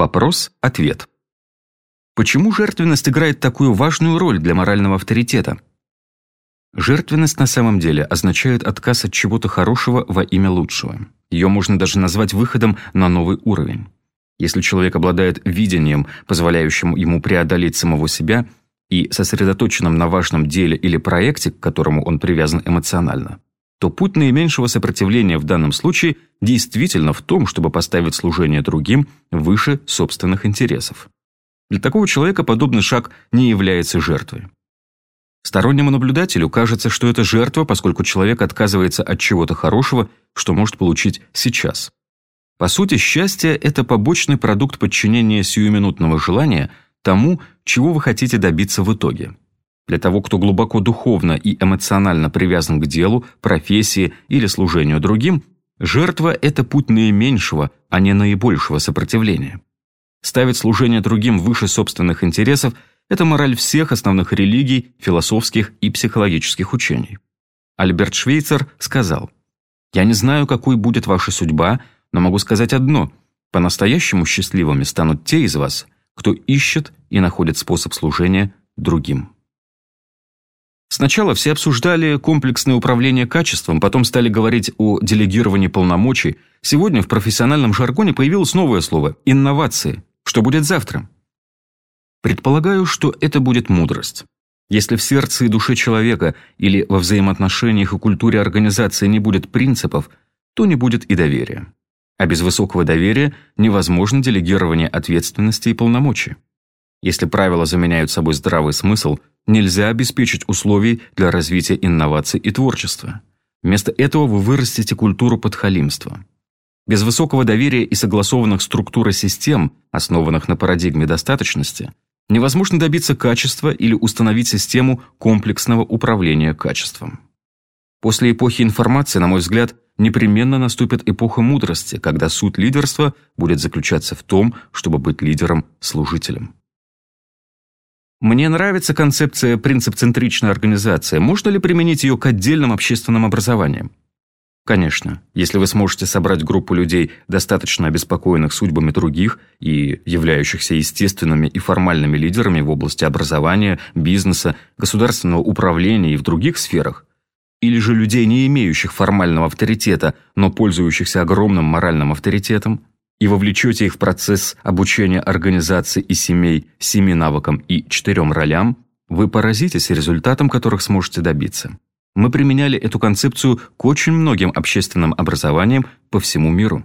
Вопрос-ответ. Почему жертвенность играет такую важную роль для морального авторитета? Жертвенность на самом деле означает отказ от чего-то хорошего во имя лучшего. Ее можно даже назвать выходом на новый уровень. Если человек обладает видением, позволяющим ему преодолеть самого себя, и сосредоточенным на важном деле или проекте, к которому он привязан эмоционально, то путь наименьшего сопротивления в данном случае действительно в том, чтобы поставить служение другим выше собственных интересов. Для такого человека подобный шаг не является жертвой. Стороннему наблюдателю кажется, что это жертва, поскольку человек отказывается от чего-то хорошего, что может получить сейчас. По сути, счастье – это побочный продукт подчинения сиюминутного желания тому, чего вы хотите добиться в итоге. Для того, кто глубоко духовно и эмоционально привязан к делу, профессии или служению другим, жертва – это путь наименьшего, а не наибольшего сопротивления. Ставить служение другим выше собственных интересов – это мораль всех основных религий, философских и психологических учений. Альберт Швейцер сказал, «Я не знаю, какой будет ваша судьба, но могу сказать одно – по-настоящему счастливыми станут те из вас, кто ищет и находит способ служения другим». Сначала все обсуждали комплексное управление качеством, потом стали говорить о делегировании полномочий. Сегодня в профессиональном жаргоне появилось новое слово – инновации. Что будет завтра? Предполагаю, что это будет мудрость. Если в сердце и душе человека или во взаимоотношениях и культуре организации не будет принципов, то не будет и доверия. А без высокого доверия невозможно делегирование ответственности и полномочий. Если правила заменяют собой здравый смысл, нельзя обеспечить условий для развития инноваций и творчества. Вместо этого вы вырастите культуру подхалимства. Без высокого доверия и согласованных структур и систем, основанных на парадигме достаточности, невозможно добиться качества или установить систему комплексного управления качеством. После эпохи информации, на мой взгляд, непременно наступит эпоха мудрости, когда суть лидерства будет заключаться в том, чтобы быть лидером-служителем. Мне нравится концепция принцип-центричной организации. Можно ли применить ее к отдельным общественным образованиям? Конечно, если вы сможете собрать группу людей, достаточно обеспокоенных судьбами других и являющихся естественными и формальными лидерами в области образования, бизнеса, государственного управления и в других сферах, или же людей, не имеющих формального авторитета, но пользующихся огромным моральным авторитетом, и вовлечете их в процесс обучения организации и семей семи навыкам и четырем ролям, вы поразитесь результатом, которых сможете добиться. Мы применяли эту концепцию к очень многим общественным образованиям по всему миру.